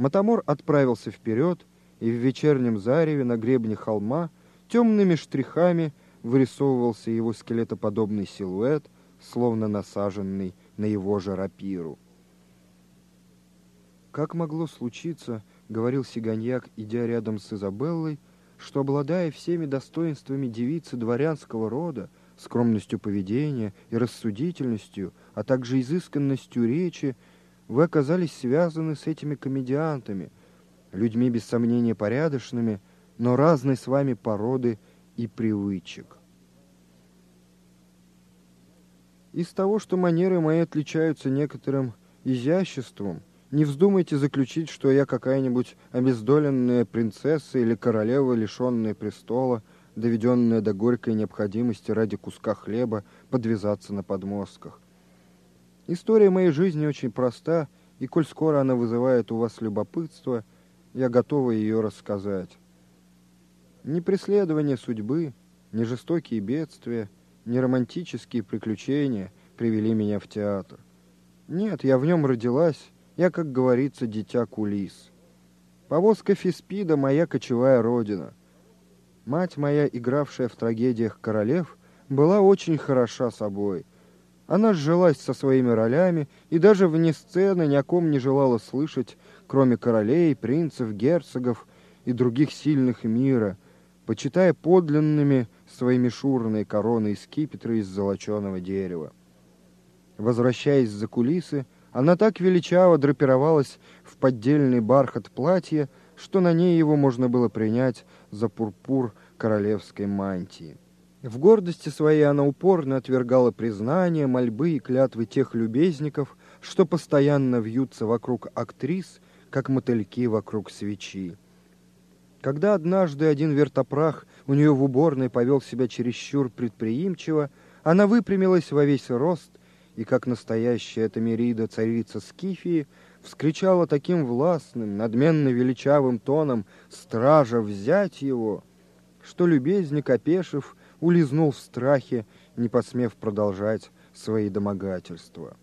Мотомор отправился вперед, и в вечернем зареве на гребне холма темными штрихами вырисовывался его скелетоподобный силуэт, словно насаженный на его же рапиру. «Как могло случиться, — говорил Сиганьяк, идя рядом с Изабеллой, — что, обладая всеми достоинствами девицы дворянского рода, скромностью поведения и рассудительностью, а также изысканностью речи, вы оказались связаны с этими комедиантами, людьми без сомнения порядочными, но разной с вами породы и привычек. Из того, что манеры мои отличаются некоторым изяществом, не вздумайте заключить, что я какая-нибудь обездоленная принцесса или королева, лишенная престола, доведенная до горькой необходимости ради куска хлеба подвязаться на подмостках. История моей жизни очень проста, и коль скоро она вызывает у вас любопытство, я готова ее рассказать. Ни преследование судьбы, ни жестокие бедствия, ни романтические приключения привели меня в театр. Нет, я в нем родилась, я, как говорится, дитя кулис. Повозка Фиспида — моя кочевая родина. Мать моя, игравшая в трагедиях королев, была очень хороша собой. Она сжилась со своими ролями и даже вне сцены ни о ком не желала слышать, кроме королей, принцев, герцогов и других сильных мира, почитая подлинными свои мишурные короны и скипетры из золоченого дерева. Возвращаясь за кулисы, она так величаво драпировалась в поддельный бархат платья, что на ней его можно было принять за пурпур королевской мантии. В гордости своей она упорно отвергала признания, мольбы и клятвы тех любезников, что постоянно вьются вокруг актрис, как мотыльки вокруг свечи. Когда однажды один вертопрах у нее в уборной повел себя чересчур предприимчиво, она выпрямилась во весь рост и, как настоящая Тамирида, царица Скифии, вскричала таким властным, надменно величавым тоном «Стража, взять его!», что любезник, опешив, улизнул в страхе, не посмев продолжать свои домогательства.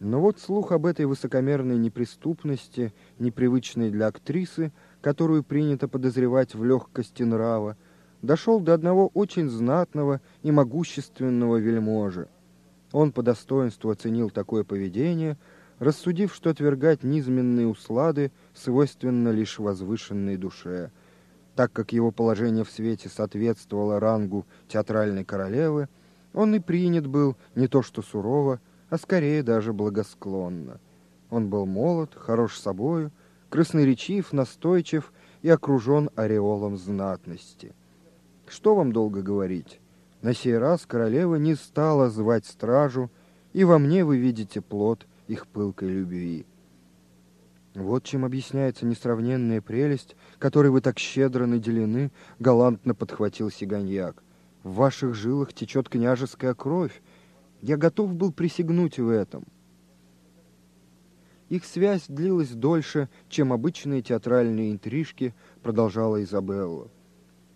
Но вот слух об этой высокомерной неприступности, непривычной для актрисы, которую принято подозревать в легкости нрава, дошел до одного очень знатного и могущественного вельможи. Он по достоинству оценил такое поведение, рассудив, что отвергать низменные услады свойственно лишь возвышенной душе – так как его положение в свете соответствовало рангу театральной королевы, он и принят был не то что сурово, а скорее даже благосклонно. Он был молод, хорош собою, красноречив, настойчив и окружен ореолом знатности. Что вам долго говорить? На сей раз королева не стала звать стражу, и во мне вы видите плод их пылкой любви. Вот чем объясняется несравненная прелесть, которой вы так щедро наделены, галантно подхватил Сиганьяк. В ваших жилах течет княжеская кровь. Я готов был присягнуть в этом. Их связь длилась дольше, чем обычные театральные интрижки, продолжала Изабелла.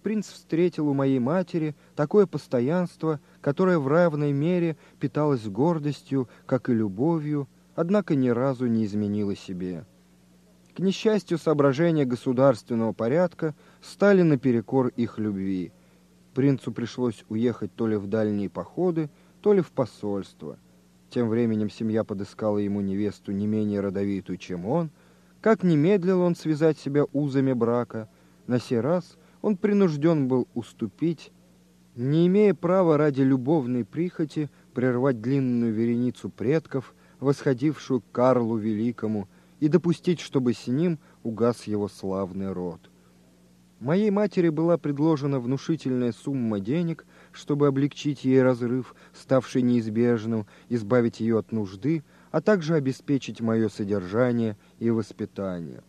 Принц встретил у моей матери такое постоянство, которое в равной мере питалось гордостью, как и любовью, однако ни разу не изменило себе. К несчастью, соображения государственного порядка стали наперекор их любви. Принцу пришлось уехать то ли в дальние походы, то ли в посольство. Тем временем семья подыскала ему невесту не менее родовитую, чем он. Как не медлил он связать себя узами брака, на сей раз он принужден был уступить, не имея права ради любовной прихоти прервать длинную вереницу предков, восходившую к Карлу Великому, и допустить, чтобы с ним угас его славный род. Моей матери была предложена внушительная сумма денег, чтобы облегчить ей разрыв, ставший неизбежным, избавить ее от нужды, а также обеспечить мое содержание и воспитание.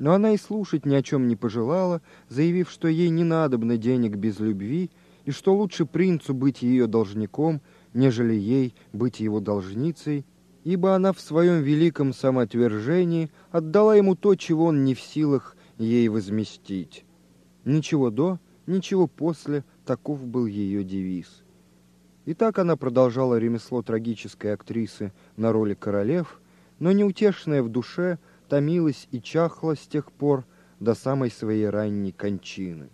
Но она и слушать ни о чем не пожелала, заявив, что ей не надобно денег без любви, и что лучше принцу быть ее должником, нежели ей быть его должницей, ибо она в своем великом самоотвержении отдала ему то, чего он не в силах ей возместить. Ничего до, ничего после, таков был ее девиз. И так она продолжала ремесло трагической актрисы на роли королев, но неутешная в душе, томилась и чахла с тех пор до самой своей ранней кончины.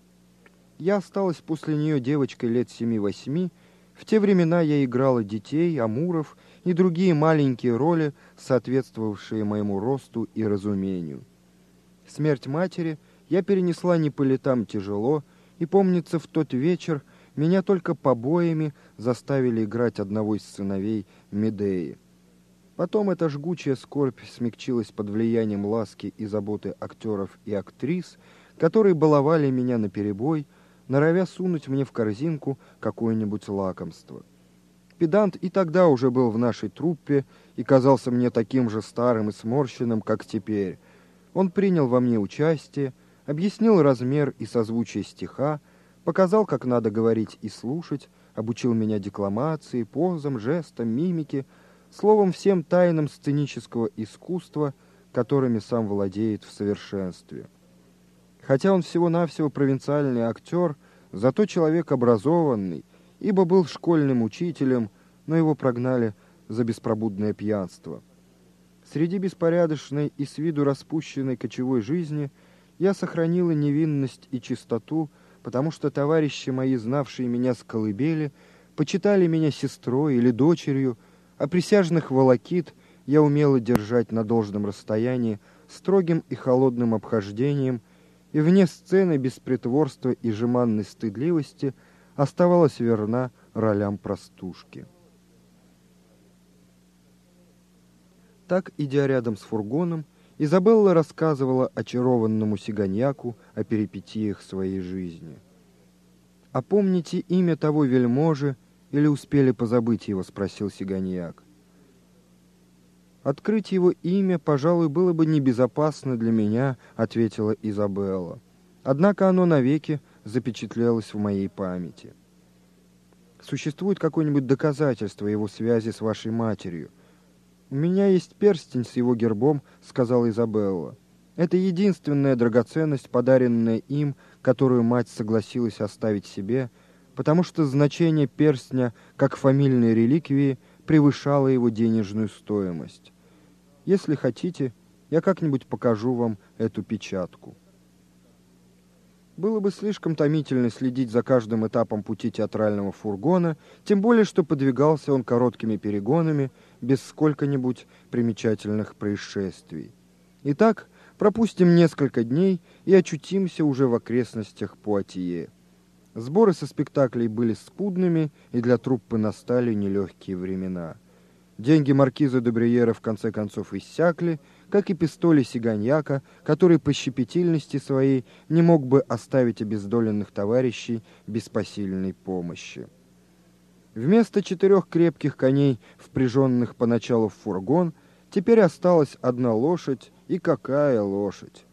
Я осталась после нее девочкой лет семи-восьми. В те времена я играла детей, амуров и другие маленькие роли, соответствовавшие моему росту и разумению. Смерть матери я перенесла не по летам тяжело, и, помнится, в тот вечер меня только побоями заставили играть одного из сыновей Медеи. Потом эта жгучая скорбь смягчилась под влиянием ласки и заботы актеров и актрис, которые баловали меня на перебой, норовя сунуть мне в корзинку какое-нибудь лакомство. Педант и тогда уже был в нашей труппе и казался мне таким же старым и сморщенным, как теперь. Он принял во мне участие, объяснил размер и созвучие стиха, показал, как надо говорить и слушать, обучил меня декламации, позам, жестам, мимике, словом, всем тайнам сценического искусства, которыми сам владеет в совершенстве. Хотя он всего-навсего провинциальный актер, зато человек образованный, ибо был школьным учителем, но его прогнали за беспробудное пьянство. Среди беспорядочной и с виду распущенной кочевой жизни я сохранила невинность и чистоту, потому что товарищи мои, знавшие меня с колыбели, почитали меня сестрой или дочерью, а присяжных волокит я умела держать на должном расстоянии строгим и холодным обхождением, и вне сцены без притворства и жеманной стыдливости оставалась верна ролям простушки. Так, идя рядом с фургоном, Изабелла рассказывала очарованному сиганьяку о перипетиях своей жизни. «А помните имя того вельможи, или успели позабыть его?» — спросил Сиганьяк. «Открыть его имя, пожалуй, было бы небезопасно для меня», — ответила Изабелла. «Однако оно навеки запечатлелось в моей памяти. Существует какое-нибудь доказательство его связи с вашей матерью?» «У меня есть перстень с его гербом», — сказала Изабелла. «Это единственная драгоценность, подаренная им, которую мать согласилась оставить себе, — потому что значение перстня как фамильной реликвии превышало его денежную стоимость. Если хотите, я как-нибудь покажу вам эту печатку. Было бы слишком томительно следить за каждым этапом пути театрального фургона, тем более, что подвигался он короткими перегонами, без сколько-нибудь примечательных происшествий. Итак, пропустим несколько дней и очутимся уже в окрестностях Пуатье. Сборы со спектаклей были скудными, и для труппы настали нелегкие времена. Деньги маркиза де Бриера в конце концов иссякли, как и пистоли Сиганьяка, который по щепетильности своей не мог бы оставить обездоленных товарищей без посильной помощи. Вместо четырех крепких коней, впряженных поначалу в фургон, теперь осталась одна лошадь, и какая лошадь!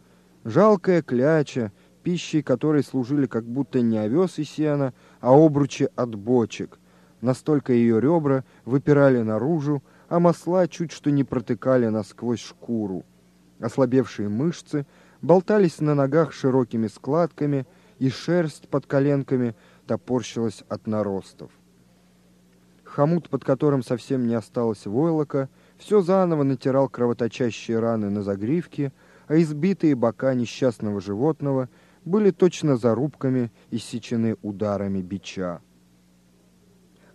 Жалкая кляча — пищей которой служили как будто не овес и сено, а обручи от бочек. Настолько ее ребра выпирали наружу, а масла чуть что не протыкали насквозь шкуру. Ослабевшие мышцы болтались на ногах широкими складками, и шерсть под коленками топорщилась от наростов. Хомут, под которым совсем не осталось войлока, все заново натирал кровоточащие раны на загривке, а избитые бока несчастного животного – были точно зарубками, иссечены ударами бича.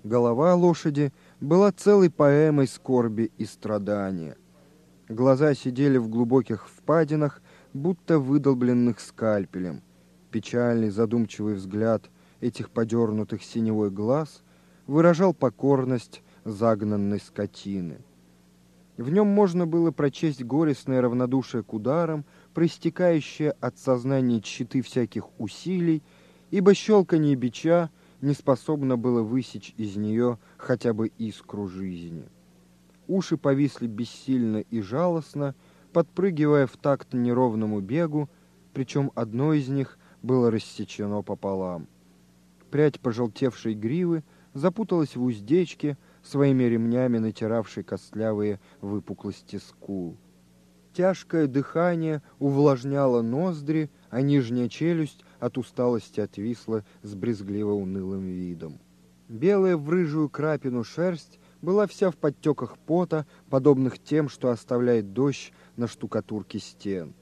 Голова лошади была целой поэмой скорби и страдания. Глаза сидели в глубоких впадинах, будто выдолбленных скальпелем. Печальный задумчивый взгляд этих подернутых синевой глаз выражал покорность загнанной скотины. В нем можно было прочесть горестное равнодушие к ударам, проистекающее от сознания тщеты всяких усилий, ибо щелканье бича не способно было высечь из нее хотя бы искру жизни. Уши повисли бессильно и жалостно, подпрыгивая в такт неровному бегу, причем одно из них было рассечено пополам. Прядь пожелтевшей гривы запуталась в уздечке, своими ремнями натиравшей костлявые выпуклости скул. Тяжкое дыхание увлажняло ноздри, а нижняя челюсть от усталости отвисла с брезгливо унылым видом. Белая в рыжую крапину шерсть была вся в подтеках пота, подобных тем, что оставляет дождь на штукатурке стен.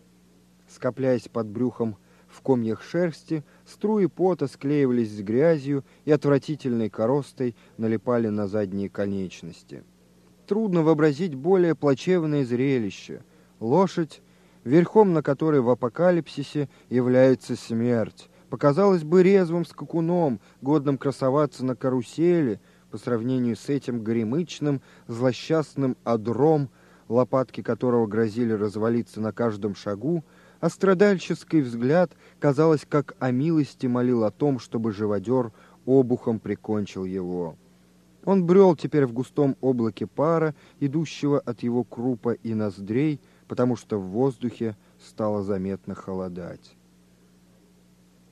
Скопляясь под брюхом в комьях шерсти, струи пота склеивались с грязью и отвратительной коростой налипали на задние конечности. Трудно вообразить более плачевное зрелище. Лошадь, верхом на которой в апокалипсисе является смерть, показалась бы резвым скакуном, годным красоваться на карусели, по сравнению с этим горемычным, злосчастным одром, лопатки которого грозили развалиться на каждом шагу, а страдальческий взгляд, казалось, как о милости молил о том, чтобы живодер обухом прикончил его. Он брел теперь в густом облаке пара, идущего от его крупа и ноздрей, потому что в воздухе стало заметно холодать.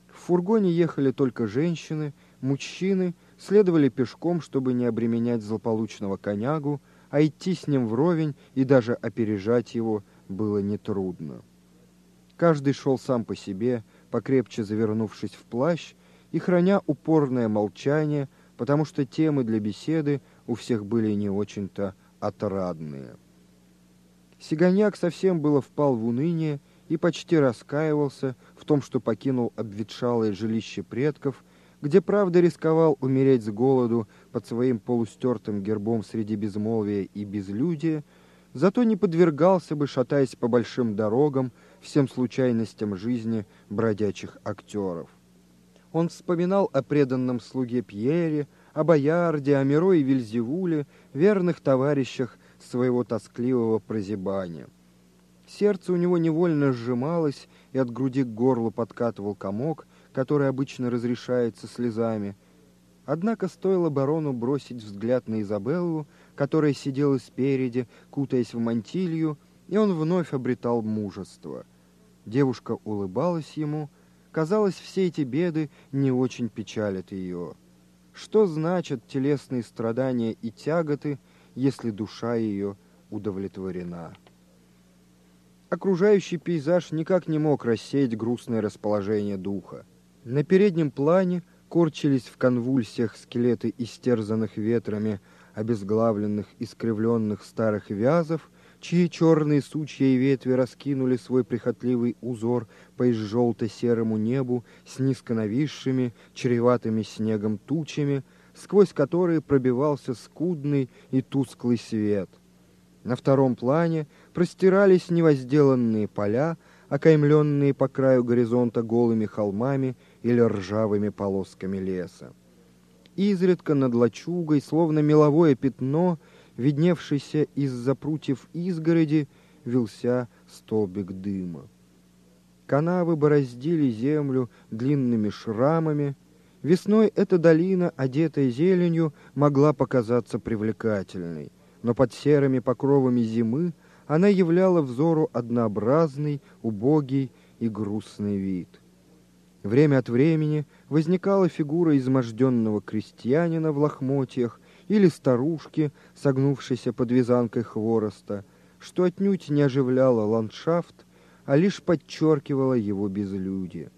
В фургоне ехали только женщины, мужчины следовали пешком, чтобы не обременять злополучного конягу, а идти с ним вровень и даже опережать его было нетрудно. Каждый шел сам по себе, покрепче завернувшись в плащ и храня упорное молчание, потому что темы для беседы у всех были не очень-то отрадные. Сиганяк совсем было впал в уныние и почти раскаивался в том, что покинул обветшалое жилище предков, где, правда, рисковал умереть с голоду под своим полустертым гербом среди безмолвия и безлюдия, зато не подвергался бы, шатаясь по большим дорогам, всем случайностям жизни бродячих актеров. Он вспоминал о преданном слуге Пьере, о Боярде, о Миро и Вильзевуле, верных товарищах своего тоскливого прозябания. Сердце у него невольно сжималось, и от груди к горлу подкатывал комок, который обычно разрешается слезами. Однако стоило барону бросить взгляд на Изабеллу, которая сидела спереди, кутаясь в мантилью, и он вновь обретал мужество. Девушка улыбалась ему, казалось, все эти беды не очень печалят ее. Что значат телесные страдания и тяготы, если душа ее удовлетворена? Окружающий пейзаж никак не мог рассеять грустное расположение духа. На переднем плане корчились в конвульсиях скелеты истерзанных ветрами, обезглавленных, искривленных старых вязов, чьи черные сучья и ветви раскинули свой прихотливый узор по изжелто-серому небу с низко нависшими, чреватыми снегом тучами, сквозь которые пробивался скудный и тусклый свет. На втором плане простирались невозделанные поля, окаймленные по краю горизонта голыми холмами или ржавыми полосками леса. Изредка над лачугой, словно меловое пятно, видневшийся из-за прутьев изгороди, вился столбик дыма. Канавы бороздили землю длинными шрамами. Весной эта долина, одетая зеленью, могла показаться привлекательной, но под серыми покровами зимы она являла взору однообразный, убогий и грустный вид. Время от времени возникала фигура изможденного крестьянина в лохмотьях или старушки, согнувшейся под вязанкой хвороста, что отнюдь не оживляло ландшафт, а лишь подчеркивало его безлюдие.